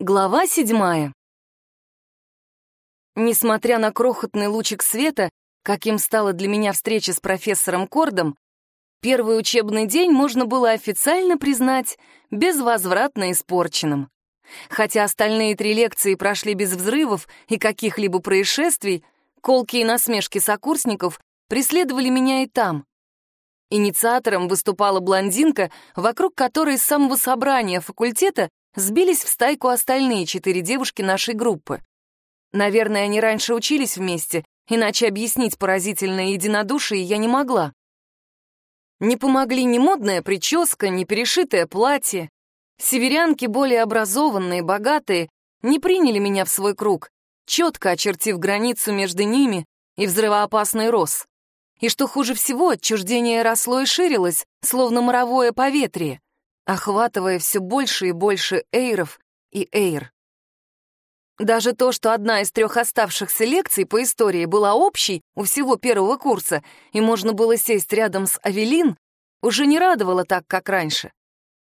Глава седьмая. Несмотря на крохотный лучик света, каким стала для меня встреча с профессором Кордом, первый учебный день можно было официально признать безвозвратно испорченным. Хотя остальные три лекции прошли без взрывов и каких-либо происшествий, колки и насмешки сокурсников преследовали меня и там. Инициатором выступала блондинка, вокруг которой с самого собрания факультета сбились в стайку остальные четыре девушки нашей группы. Наверное, они раньше учились вместе, иначе объяснить поразительное единодушие я не могла. Не помогли ни модная прическа, ни перешитое платье. Северянки, более образованные, богатые, не приняли меня в свой круг, четко очертив границу между ними и взрывоопасный рост. И что хуже всего, отчуждение росло и ширилось, словно моровое поветрие охватывая все больше и больше эйров и эйр. Даже то, что одна из трех оставшихся лекций по истории была общей у всего первого курса, и можно было сесть рядом с Авелин, уже не радовало так, как раньше.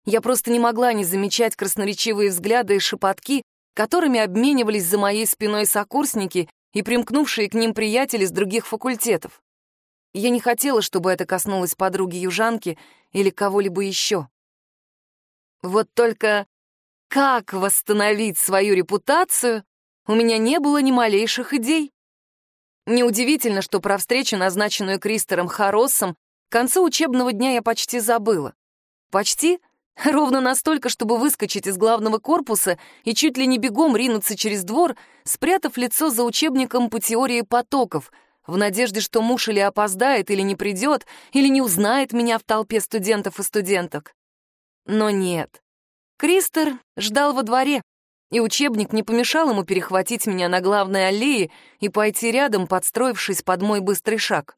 Я просто не могла не замечать красноречивые взгляды и шепотки, которыми обменивались за моей спиной сокурсники и примкнувшие к ним приятели с других факультетов. Я не хотела, чтобы это коснулось подруги-южанки или кого-либо еще. Вот только как восстановить свою репутацию, у меня не было ни малейших идей. Неудивительно, что про встречу, назначенную Кристером Хароссом, к концу учебного дня я почти забыла. Почти? Ровно настолько, чтобы выскочить из главного корпуса и чуть ли не бегом ринуться через двор, спрятав лицо за учебником по теории потоков, в надежде, что муж или опоздает, или не придет, или не узнает меня в толпе студентов и студенток. Но нет. Кристер ждал во дворе, и учебник не помешал ему перехватить меня на главной аллее и пойти рядом, подстроившись под мой быстрый шаг.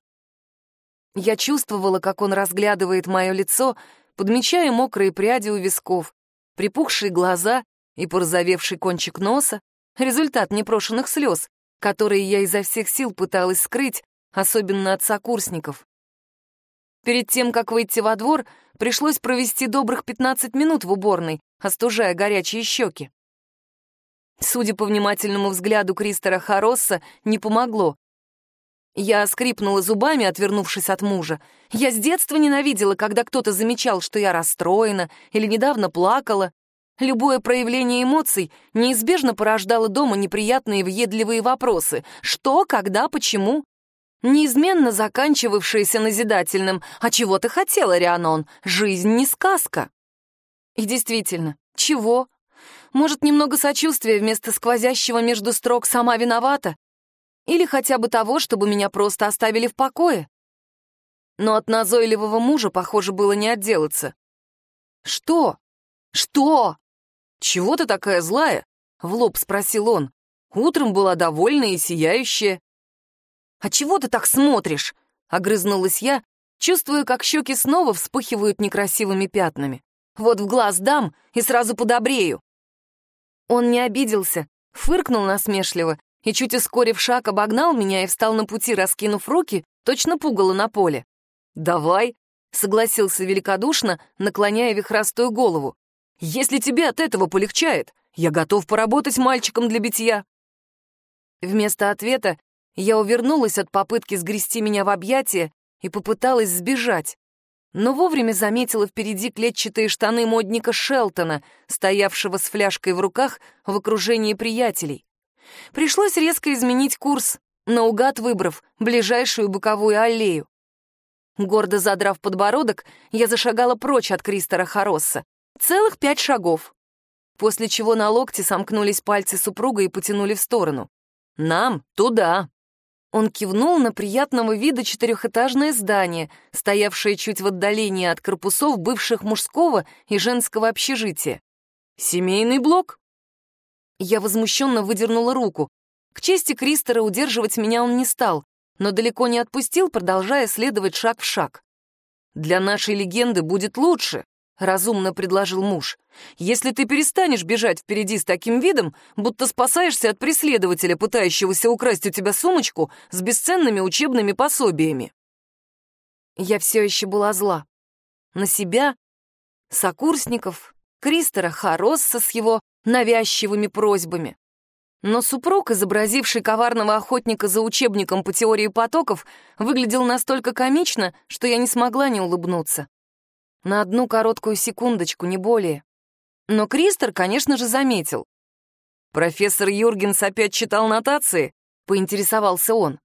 Я чувствовала, как он разглядывает мое лицо, подмечая мокрые пряди у висков, припухшие глаза и порозовевший кончик носа, результат непрошенных слез, которые я изо всех сил пыталась скрыть, особенно от сокурсников. Перед тем, как выйти во двор, пришлось провести добрых 15 минут в уборной, остужая горячие щеки. Судя по внимательному взгляду Кристера Харосса, не помогло. Я скрипнула зубами, отвернувшись от мужа. Я с детства ненавидела, когда кто-то замечал, что я расстроена или недавно плакала. Любое проявление эмоций неизбежно порождало дома неприятные въедливые вопросы. Что, когда, почему? Неизменно заканчивавшееся назидательным «А чего ты хотела, Рианон? Жизнь не сказка». И действительно, чего? Может, немного сочувствия вместо сквозящего между строк «сама виновата»? Или хотя бы того, чтобы меня просто оставили в покое? Но от назойливого мужа, похоже, было не отделаться. «Что? Что? Чего ты такая злая?» — в лоб спросил он. Утром была довольная и сияющая. «А чего ты так смотришь?» — огрызнулась я, чувствуя, как щеки снова вспыхивают некрасивыми пятнами. «Вот в глаз дам и сразу подобрею». Он не обиделся, фыркнул насмешливо и, чуть ускорив шаг, обогнал меня и встал на пути, раскинув руки, точно пугало на поле. «Давай», — согласился великодушно, наклоняя вихрастую голову. «Если тебе от этого полегчает, я готов поработать мальчиком для битья». Вместо ответа я увернулась от попытки сгрести меня в объятия и попыталась сбежать, но вовремя заметила впереди клетчатые штаны модника Шелтона, стоявшего с фляжкой в руках в окружении приятелей. Пришлось резко изменить курс, наугад выбрав ближайшую боковую аллею. Гордо задрав подбородок, я зашагала прочь от Кристера Хоросса. Целых пять шагов. После чего на локте сомкнулись пальцы супруга и потянули в сторону. «Нам туда!» Он кивнул на приятного вида четырехэтажное здание, стоявшее чуть в отдалении от корпусов бывших мужского и женского общежития. «Семейный блок?» Я возмущенно выдернула руку. К чести Кристера удерживать меня он не стал, но далеко не отпустил, продолжая следовать шаг в шаг. «Для нашей легенды будет лучше», — разумно предложил муж. «Если ты перестанешь бежать впереди с таким видом, будто спасаешься от преследователя, пытающегося украсть у тебя сумочку с бесценными учебными пособиями». Я все еще была зла. На себя, сокурсников, Кристера Харосса с его навязчивыми просьбами. Но супруг, изобразивший коварного охотника за учебником по теории потоков, выглядел настолько комично, что я не смогла не улыбнуться. На одну короткую секундочку, не более. Но Кристер, конечно же, заметил. «Профессор Юргенс опять читал нотации?» — поинтересовался он.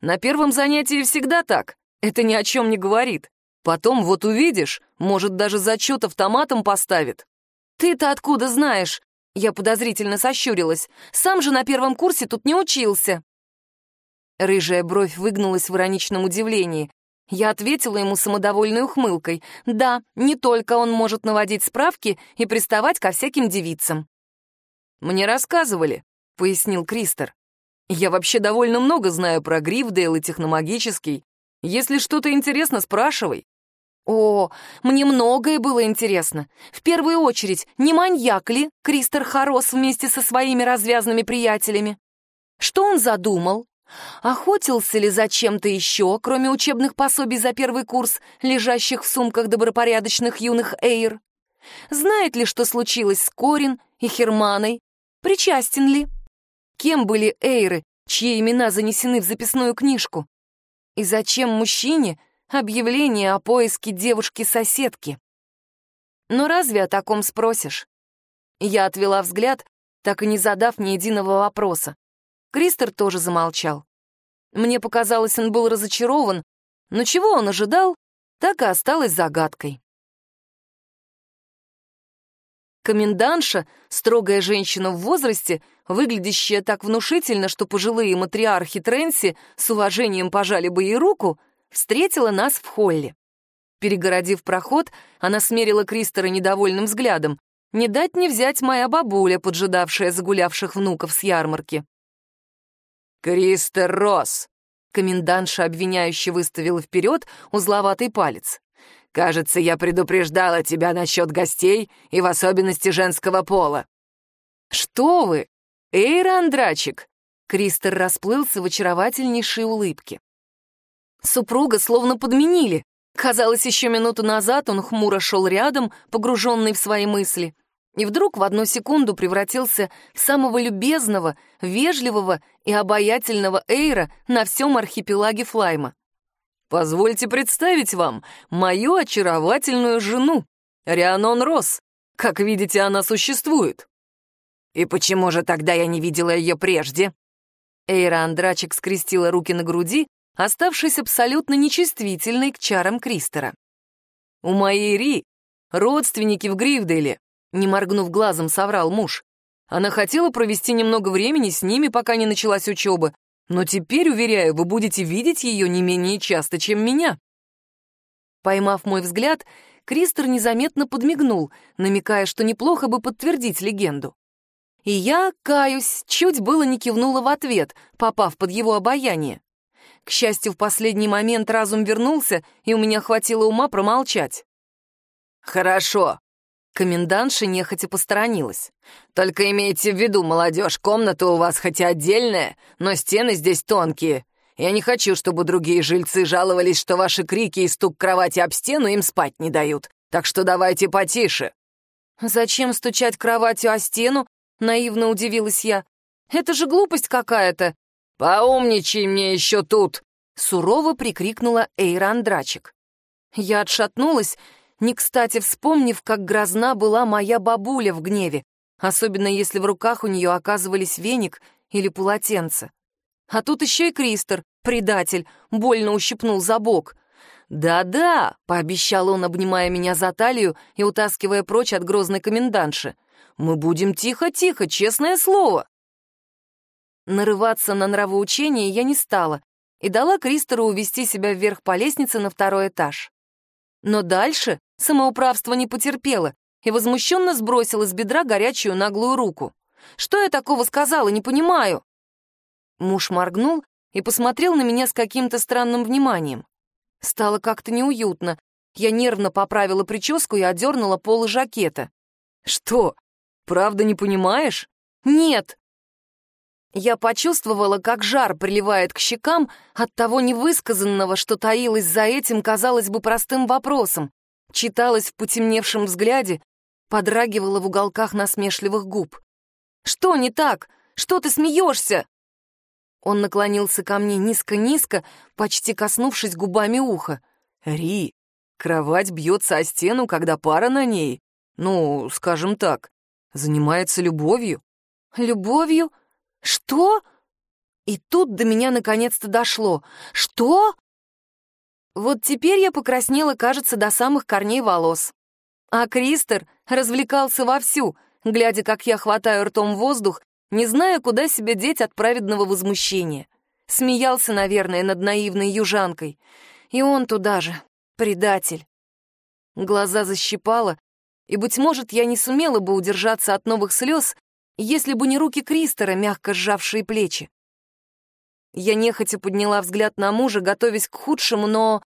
«На первом занятии всегда так. Это ни о чем не говорит. Потом, вот увидишь, может, даже зачет автоматом поставит». «Ты-то откуда знаешь?» Я подозрительно сощурилась. «Сам же на первом курсе тут не учился». Рыжая бровь выгнулась в ироничном удивлении. Я ответила ему самодовольной ухмылкой. Да, не только он может наводить справки и приставать ко всяким девицам. «Мне рассказывали», — пояснил Кристер. «Я вообще довольно много знаю про Грифдейл и техномагический. Если что-то интересно, спрашивай». О, мне многое было интересно. В первую очередь, не маньяк ли Кристер Харос вместе со своими развязными приятелями? Что он задумал? Охотился ли за чем-то еще, кроме учебных пособий за первый курс, лежащих в сумках добропорядочных юных Эйр? Знает ли, что случилось с Корин и Херманой? Причастен ли? Кем были Эйры, чьи имена занесены в записную книжку? И зачем мужчине объявление о поиске девушки-соседки. Но разве о таком спросишь? Я отвела взгляд, так и не задав ни единого вопроса. Кристер тоже замолчал. Мне показалось, он был разочарован, но чего он ожидал, так и осталось загадкой. Комендантша, строгая женщина в возрасте, выглядящая так внушительно, что пожилые матриархи Тренси с уважением пожали бы ей руку, встретила нас в холле. Перегородив проход, она смерила Кристера недовольным взглядом. Не дать не взять моя бабуля, поджидавшая загулявших внуков с ярмарки. «Кристер Росс!» Комендантша обвиняюще выставила вперед узловатый палец. «Кажется, я предупреждала тебя насчет гостей и в особенности женского пола». «Что вы? Эйра Андрачик!» Кристер расплылся в очаровательнейшей улыбке. Супруга словно подменили. Казалось, еще минуту назад он хмуро шел рядом, погруженный в свои мысли, и вдруг в одну секунду превратился в самого любезного, вежливого и обаятельного Эйра на всем архипелаге Флайма. «Позвольте представить вам мою очаровательную жену, Рианон Росс. Как видите, она существует». «И почему же тогда я не видела ее прежде?» Эйра Андрачек скрестила руки на груди оставшись абсолютно нечувствительной к чарам Кристера. «У моей Ри родственники в Грифделе», — не моргнув глазом, соврал муж. «Она хотела провести немного времени с ними, пока не началась учеба, но теперь, уверяю, вы будете видеть ее не менее часто, чем меня». Поймав мой взгляд, Кристер незаметно подмигнул, намекая, что неплохо бы подтвердить легенду. И я, каюсь, чуть было не кивнула в ответ, попав под его обаяние. К счастью, в последний момент разум вернулся, и у меня хватило ума промолчать. «Хорошо», Комендантша нехотя посторонилась. «Только имейте в виду, молодежь, комната у вас хотя отдельная, но стены здесь тонкие. Я не хочу, чтобы другие жильцы жаловались, что ваши крики и стук кровати об стену им спать не дают. Так что давайте потише». «Зачем стучать кроватью о стену?» — наивно удивилась я. «Это же глупость какая-то. «Поумничай мне еще тут!» — сурово прикрикнула Эйра Андрачек. Я отшатнулась, не кстати вспомнив, как грозна была моя бабуля в гневе, особенно если в руках у нее оказывались веник или полотенце. А тут еще и Кристер, предатель, больно ущипнул за бок. «Да-да», — пообещал он, обнимая меня за талию и утаскивая прочь от грозной комендантши. «Мы будем тихо-тихо, честное слово». Нарываться на нравоучение я не стала и дала Кристору увести себя вверх по лестнице на второй этаж. Но дальше самоуправство не потерпело и возмущенно сбросила с бедра горячую наглую руку. «Что я такого сказала, не понимаю?» Муж моргнул и посмотрел на меня с каким-то странным вниманием. Стало как-то неуютно. Я нервно поправила прическу и одернула полы жакета. «Что, правда не понимаешь?» «Нет», я почувствовала, как жар приливает к щекам от того невысказанного, что таилось за этим, казалось бы, простым вопросом. Читалось в потемневшем взгляде, подрагивало в уголках насмешливых губ. Что не так? Что ты смеешься?» Он наклонился ко мне низко-низко, почти коснувшись губами уха. «Ри, кровать бьется о стену, когда пара на ней. Ну, скажем так, занимается любовью». «Любовью? Что?» И тут до меня наконец-то дошло. «Что?» Вот теперь я покраснела, кажется, до самых корней волос. А Кристер развлекался вовсю, глядя, как я хватаю ртом воздух, не зная, куда себя деть от праведного возмущения. Смеялся, наверное, над наивной южанкой. И он туда же, предатель. Глаза защипало, и, быть может, я не сумела бы удержаться от новых слез, если бы не руки Кристера, мягко сжавшие плечи. Я нехотя подняла взгляд на мужа, готовясь к худшему, но...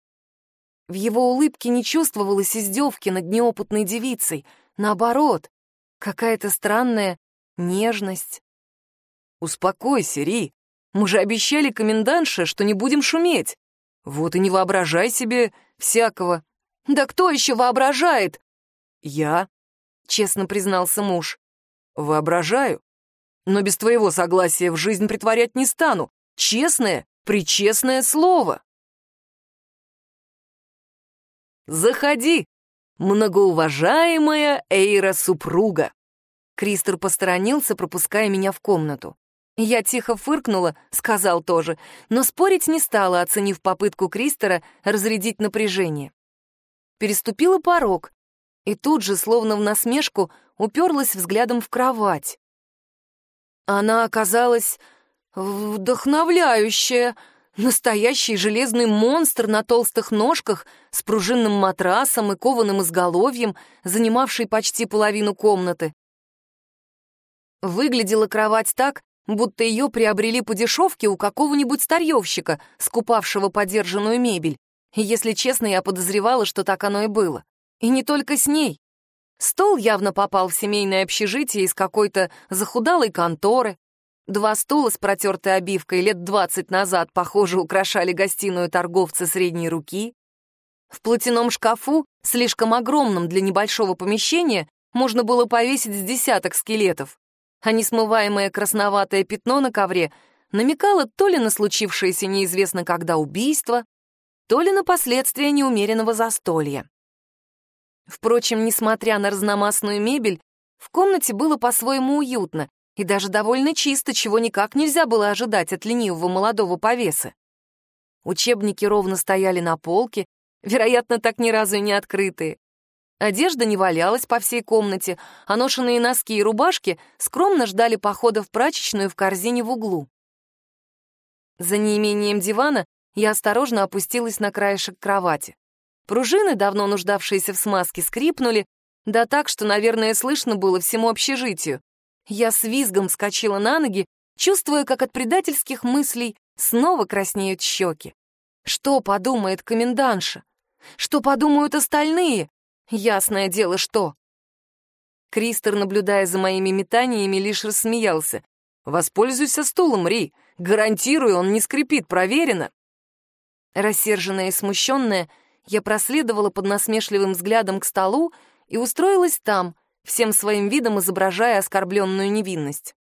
В его улыбке не чувствовалось издевки над неопытной девицей. Наоборот, какая-то странная нежность. «Успокойся, Ри. Мы же обещали комендантше, что не будем шуметь. Вот и не воображай себе всякого». «Да кто еще воображает?» «Я», — честно признался муж. «Воображаю. Но без твоего согласия в жизнь притворять не стану. Честное, причестное слово». «Заходи, многоуважаемая Эйра-супруга!» Кристер посторонился, пропуская меня в комнату. Я тихо фыркнула, сказал тоже, но спорить не стала, оценив попытку Кристера разрядить напряжение. Переступила порог и тут же, словно в насмешку, уперлась взглядом в кровать. Она оказалась вдохновляющая — Настоящий железный монстр на толстых ножках с пружинным матрасом и кованым изголовьем, занимавший почти половину комнаты. Выглядела кровать так, будто ее приобрели по дешевке у какого-нибудь старьевщика, скупавшего подержанную мебель. Если честно, я подозревала, что так оно и было. И не только с ней. Стол явно попал в семейное общежитие из какой-то захудалой конторы, Два стула с протертой обивкой лет двадцать назад, похоже, украшали гостиную торговца средней руки. В платяном шкафу, слишком огромном для небольшого помещения, можно было повесить с десяток скелетов, а несмываемое красноватое пятно на ковре намекало то ли на случившееся неизвестно когда убийство, то ли на последствия неумеренного застолья. Впрочем, несмотря на разномастную мебель, в комнате было по-своему уютно, и даже довольно чисто, чего никак нельзя было ожидать от ленивого молодого повеса. Учебники ровно стояли на полке, вероятно, так ни разу и не открытые. Одежда не валялась по всей комнате, а ношенные носки и рубашки скромно ждали похода в прачечную в корзине в углу. За неимением дивана я осторожно опустилась на краешек кровати. Пружины, давно нуждавшиеся в смазке, скрипнули, да так, что, наверное, слышно было всему общежитию. Я с визгом вскочила на ноги, чувствуя, как от предательских мыслей снова краснеют щеки. Что подумает комендантша? Что подумают остальные? Ясное дело, что. Кристер, наблюдая за моими метаниями, лишь рассмеялся. «Воспользуйся стулом, Ри. Гарантирую, он не скрипит, проверено». Рассерженная и смущенная, я проследовала под насмешливым взглядом к столу и устроилась там, всем своим видом изображая оскорбленную невинность.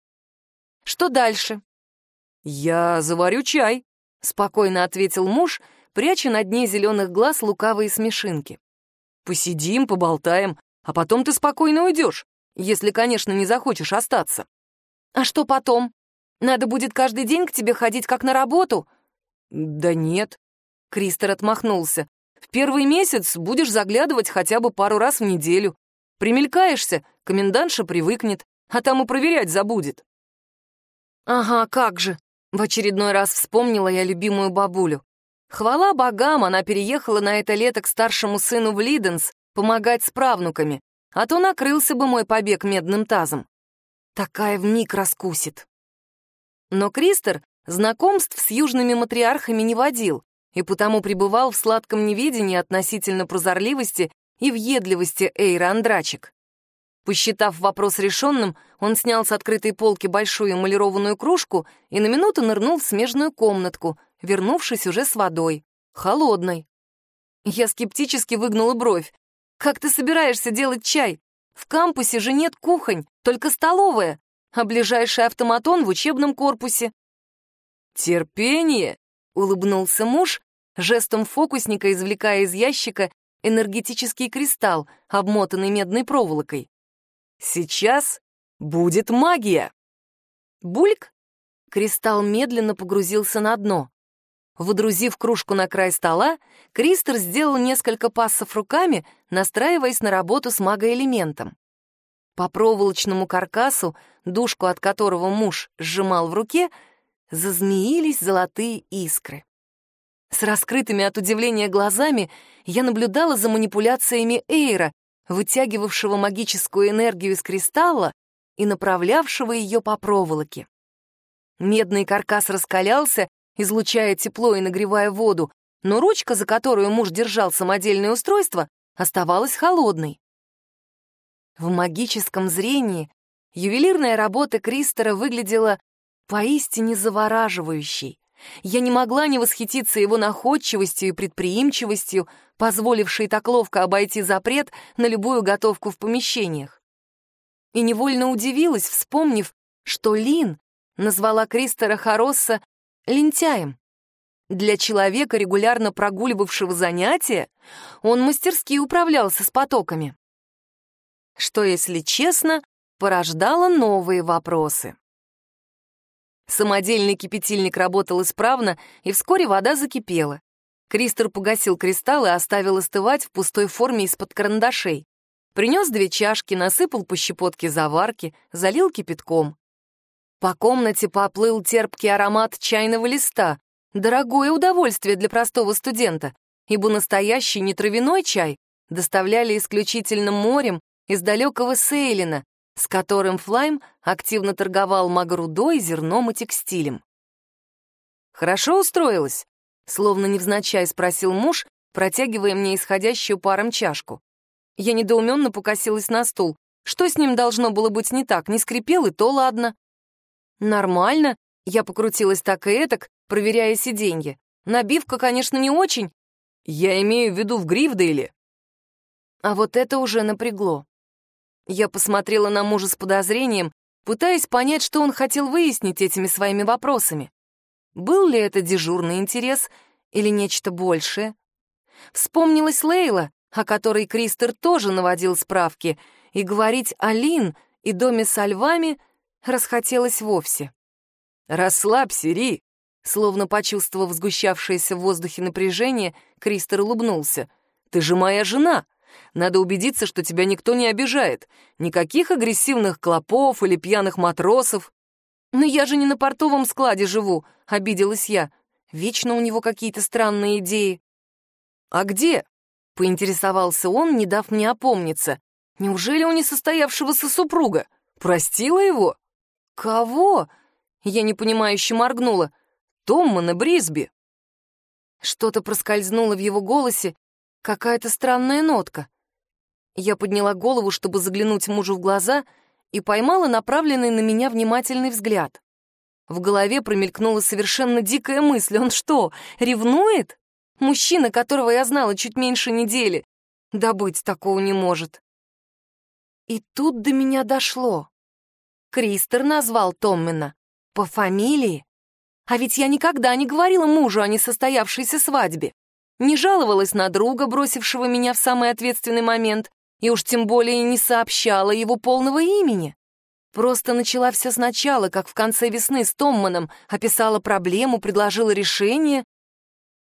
«Что дальше?» «Я заварю чай», — спокойно ответил муж, пряча на дне зеленых глаз лукавые смешинки. «Посидим, поболтаем, а потом ты спокойно уйдешь, если, конечно, не захочешь остаться». «А что потом? Надо будет каждый день к тебе ходить как на работу?» «Да нет», — Кристер отмахнулся. «В первый месяц будешь заглядывать хотя бы пару раз в неделю. Примелькаешься, комендантша привыкнет, а там и проверять забудет. Ага, как же. В очередной раз вспомнила я любимую бабулю. Хвала богам, она переехала на это лето к старшему сыну в Лиденс помогать с правнуками, а то накрылся бы мой побег медным тазом. Такая вмиг раскусит. Но Кристер знакомств с южными матриархами не водил и потому пребывал в сладком неведении относительно прозорливости и въедливости Эйра Андрачек. Посчитав вопрос решенным, он снял с открытой полки большую эмалированную кружку и на минуту нырнул в смежную комнатку, вернувшись уже с водой. Холодной. Я скептически выгнула бровь. «Как ты собираешься делать чай? В кампусе же нет кухонь, только столовая. а ближайший автоматон в учебном корпусе. «Терпение!» — улыбнулся муж, жестом фокусника извлекая из ящика энергетический кристалл, обмотанный медной проволокой. «Сейчас будет магия!» Бульк! Кристалл медленно погрузился на дно. Водрузив кружку на край стола, Кристер сделал несколько пассов руками, настраиваясь на работу с магоэлементом. По проволочному каркасу, дужку от которого муж сжимал в руке, зазмеились золотые искры. С раскрытыми от удивления глазами я наблюдала за манипуляциями Эйра, вытягивавшего магическую энергию из кристалла и направлявшего ее по проволоке. Медный каркас раскалялся, излучая тепло и нагревая воду, но ручка, за которую муж держал самодельное устройство, оставалась холодной. В магическом зрении ювелирная работа Кристера выглядела поистине завораживающей. Я не могла не восхититься его находчивостью и предприимчивостью, позволившей так ловко обойти запрет на любую готовку в помещениях. И невольно удивилась, вспомнив, что Лин назвала Кристера Хоросса лентяем. Для человека, регулярно прогуливавшего занятия, он мастерски управлялся с потоками. Что, если честно, порождало новые вопросы. Самодельный кипятильник работал исправно, и вскоре вода закипела. Кристер погасил кристалл и оставил остывать в пустой форме из-под карандашей. Принес две чашки, насыпал по щепотке заварки, залил кипятком. По комнате поплыл терпкий аромат чайного листа. Дорогое удовольствие для простого студента, ибо настоящий нетравяной чай доставляли исключительно морем из далекого Сейлина, с которым Флайм активно торговал магрудой, зерном и текстилем. «Хорошо устроилась?» — словно невзначай спросил муж, протягивая мне исходящую паром чашку. Я недоуменно покосилась на стул. Что с ним должно было быть не так? Не скрипел, и то ладно. Нормально. Я покрутилась так и этак, проверяя сиденье. Набивка, конечно, не очень. Я имею в виду в Грифдейле. А вот это уже напрягло. Я посмотрела на мужа с подозрением, пытаясь понять, что он хотел выяснить этими своими вопросами. Был ли это дежурный интерес или нечто большее? Вспомнилась Лейла, о которой Кристер тоже наводил справки, и говорить о Лин и доме со львами — расхотелось вовсе. «Расслабься, Ри!» Словно почувствовав сгущавшееся в воздухе напряжение, Кристер улыбнулся. «Ты же моя жена! Надо убедиться, что тебя никто не обижает. Никаких агрессивных клопов или пьяных матросов». «Но я же не на портовом складе живу», — обиделась я. «Вечно у него какие-то странные идеи». «А где?» — поинтересовался он, не дав мне опомниться. «Неужели у несостоявшегося супруга? Простила его?» «Кого?» — я непонимающе моргнула. «Томмана Брисби». Что-то проскользнуло в его голосе, какая-то странная нотка. Я подняла голову, чтобы заглянуть мужу в глаза, и поймала направленный на меня внимательный взгляд. В голове промелькнула совершенно дикая мысль. Он что, ревнует? Мужчина, которого я знала чуть меньше недели. Да быть такого не может. И тут до меня дошло. Кристер назвал Томмина. По фамилии. А ведь я никогда не говорила мужу о несостоявшейся свадьбе. Не жаловалась на друга, бросившего меня в самый ответственный момент, и уж тем более не сообщала его полного имени. Просто начала все сначала, как в конце весны с Томманом, описала проблему, предложила решение.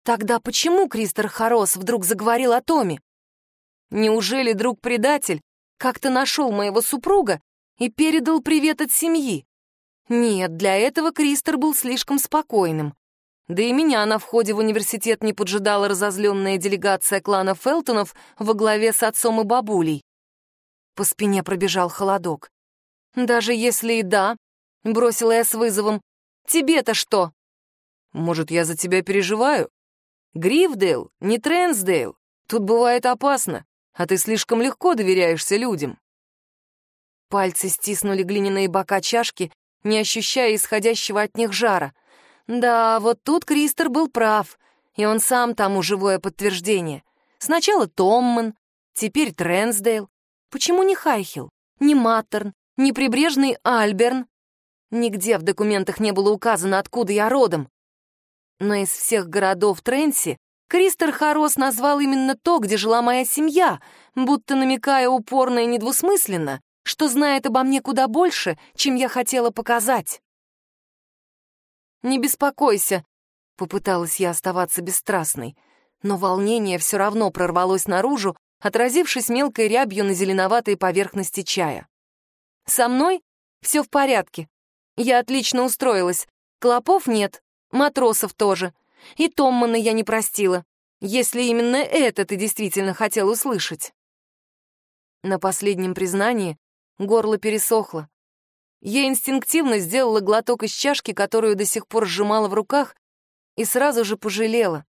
Тогда почему Кристер Хорос вдруг заговорил о Томе? Неужели друг-предатель как-то нашел моего супруга и передал привет от семьи. Нет, для этого Кристер был слишком спокойным. Да и меня на входе в университет не поджидала разозленная делегация клана Фелтонов во главе с отцом и бабулей. По спине пробежал холодок. «Даже если и да», — бросила я с вызовом, — «тебе-то что?» «Может, я за тебя переживаю? Грифдейл, не Трэнсдейл. Тут бывает опасно, а ты слишком легко доверяешься людям». Пальцы стиснули глиняные бока чашки, не ощущая исходящего от них жара. Да, вот тут Кристер был прав, и он сам тому живое подтверждение. Сначала Томман, теперь Трэнсдейл. Почему не Хайхил, не Маттерн, не прибрежный Альберн? Нигде в документах не было указано, откуда я родом. Но из всех городов Тренси Кристер Харос назвал именно то, где жила моя семья, будто намекая упорно и недвусмысленно, что знает обо мне куда больше, чем я хотела показать. «Не беспокойся», — попыталась я оставаться бесстрастной, но волнение все равно прорвалось наружу, отразившись мелкой рябью на зеленоватой поверхности чая. «Со мной все в порядке. Я отлично устроилась. Клопов нет, матросов тоже. И Томмана я не простила, если именно это ты действительно хотел услышать». На последнем признании горло пересохло. Я инстинктивно сделала глоток из чашки, которую до сих пор сжимала в руках, и сразу же пожалела.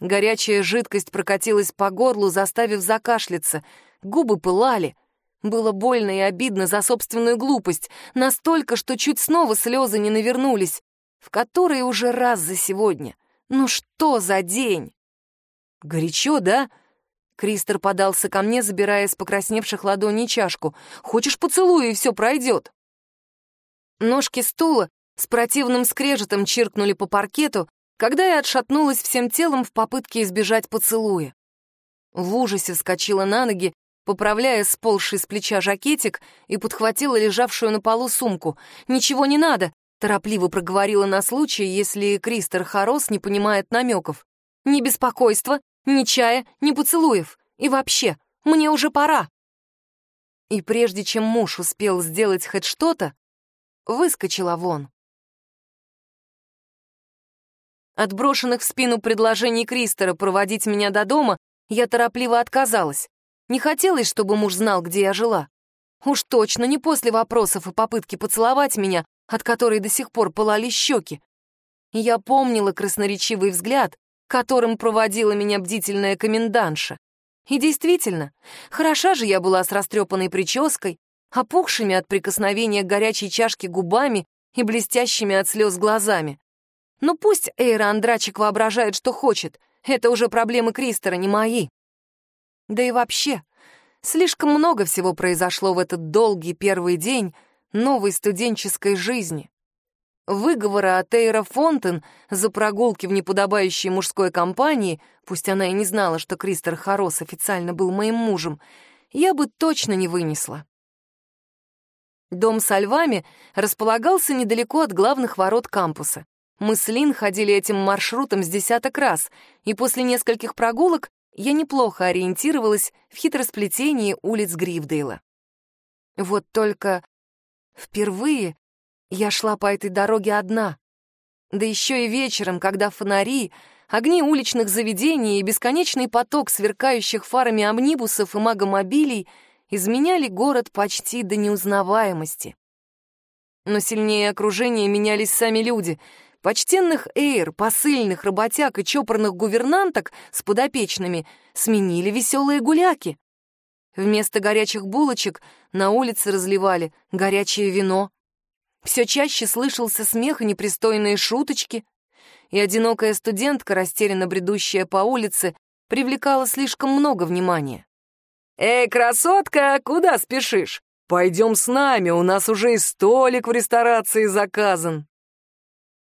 Горячая жидкость прокатилась по горлу, заставив закашляться. Губы пылали. Было больно и обидно за собственную глупость, настолько, что чуть снова слезы не навернулись. В которые уже раз за сегодня. Ну что за день? Горячо, да? Кристер подался ко мне, забирая с покрасневших ладоней чашку. «Хочешь поцелуй, и все пройдет?» Ножки стула с противным скрежетом чиркнули по паркету, когда я отшатнулась всем телом в попытке избежать поцелуя. В ужасе вскочила на ноги, поправляя сползший с плеча жакетик и подхватила лежавшую на полу сумку. «Ничего не надо!» — торопливо проговорила на случай, если Кристер Харос не понимает намеков. «Ни беспокойства, ни чая, ни поцелуев. И вообще, мне уже пора!» И прежде чем муж успел сделать хоть что-то, выскочила вон. От брошенных в спину предложений Кристера проводить меня до дома я торопливо отказалась. Не хотелось, чтобы муж знал, где я жила. Уж точно не после вопросов и попытки поцеловать меня, от которой до сих пор пылали щеки. Я помнила красноречивый взгляд, которым проводила меня бдительная комендантша. И действительно, хороша же я была с растрепанной прической, опухшими от прикосновения горячей чашке губами и блестящими от слез глазами. Но пусть Эйра Андрачик воображает, что хочет, это уже проблемы Кристера, не мои. Да и вообще, слишком много всего произошло в этот долгий первый день новой студенческой жизни. Выговора от Эйра Фонтен за прогулки в неподобающей мужской компании, пусть она и не знала, что Кристер Харос официально был моим мужем, я бы точно не вынесла. Дом со львами располагался недалеко от главных ворот кампуса. Мы с Лин ходили этим маршрутом с десяток раз, и после нескольких прогулок я неплохо ориентировалась в хитросплетении улиц Грифдейла. Вот только впервые я шла по этой дороге одна. Да еще и вечером, когда фонари, огни уличных заведений и бесконечный поток сверкающих фарами амнибусов и магомобилей — изменяли город почти до неузнаваемости. Но сильнее окружения менялись сами люди. Почтенных эйр, посыльных, работяг и чопорных гувернанток с подопечными сменили веселые гуляки. Вместо горячих булочек на улице разливали горячее вино. Все чаще слышался смех и непристойные шуточки, и одинокая студентка, растерянно бредущая по улице, привлекала слишком много внимания. «Эй, красотка, куда спешишь? Пойдем с нами, у нас уже и столик в ресторации заказан».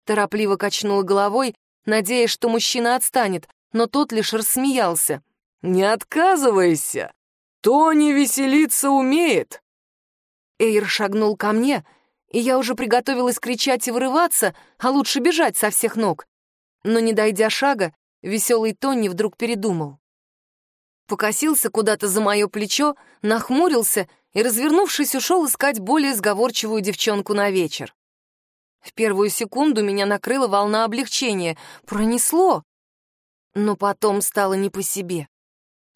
Торопливо качнула головой, надеясь, что мужчина отстанет, но тот лишь рассмеялся. «Не отказывайся! Тони веселиться умеет!» Эйр шагнул ко мне, и я уже приготовилась кричать и вырываться, а лучше бежать со всех ног. Но, не дойдя шага, веселый Тони вдруг передумал покосился куда-то за мое плечо, нахмурился и, развернувшись, ушел искать более сговорчивую девчонку на вечер. В первую секунду меня накрыла волна облегчения. Пронесло. Но потом стало не по себе.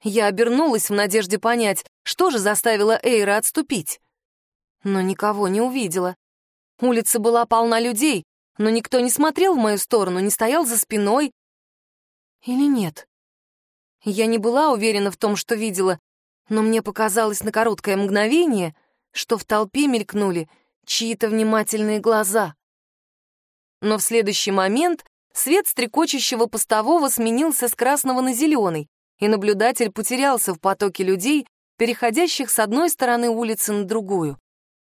Я обернулась в надежде понять, что же заставило Эйра отступить. Но никого не увидела. Улица была полна людей, но никто не смотрел в мою сторону, не стоял за спиной. Или нет? Я не была уверена в том, что видела, но мне показалось на короткое мгновение, что в толпе мелькнули чьи-то внимательные глаза. Но в следующий момент свет стрекочущего постового сменился с красного на зеленый, и наблюдатель потерялся в потоке людей, переходящих с одной стороны улицы на другую.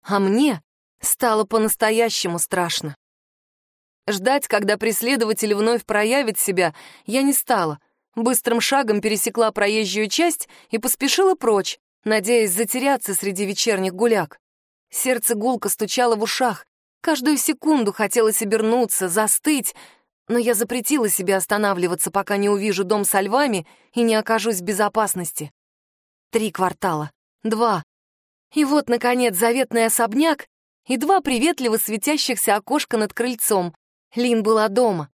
А мне Стало по-настоящему страшно. Ждать, когда преследователь вновь проявит себя, я не стала. Быстрым шагом пересекла проезжую часть и поспешила прочь, надеясь затеряться среди вечерних гуляк. Сердце гулко стучало в ушах. Каждую секунду хотелось обернуться, застыть, но я запретила себе останавливаться, пока не увижу дом со львами и не окажусь в безопасности. Три квартала, два. И вот, наконец, заветный особняк и два приветливо светящихся окошка над крыльцом. Лин была дома.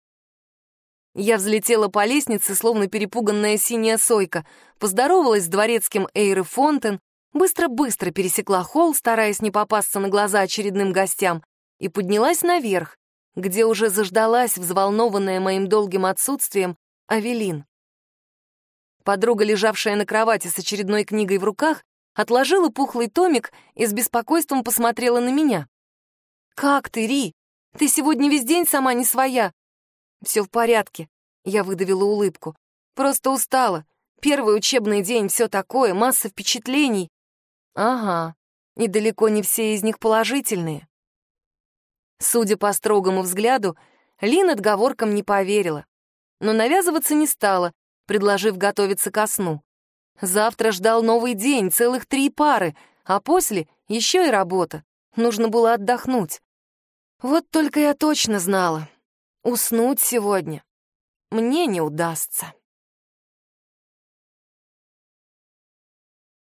Я взлетела по лестнице, словно перепуганная синяя сойка, поздоровалась с дворецким Эйры Фонтен, быстро-быстро пересекла холл, стараясь не попасться на глаза очередным гостям, и поднялась наверх, где уже заждалась, взволнованная моим долгим отсутствием, Авелин. Подруга, лежавшая на кровати с очередной книгой в руках, отложила пухлый томик и с беспокойством посмотрела на меня. «Как ты, Ри? Ты сегодня весь день сама не своя». «Все в порядке», — я выдавила улыбку. «Просто устала. Первый учебный день, все такое, масса впечатлений». «Ага, и далеко не все из них положительные». Судя по строгому взгляду, Лин отговоркам не поверила, но навязываться не стала, предложив готовиться ко сну. Завтра ждал новый день, целых три пары, а после еще и работа. Нужно было отдохнуть. Вот только я точно знала. Уснуть сегодня мне не удастся.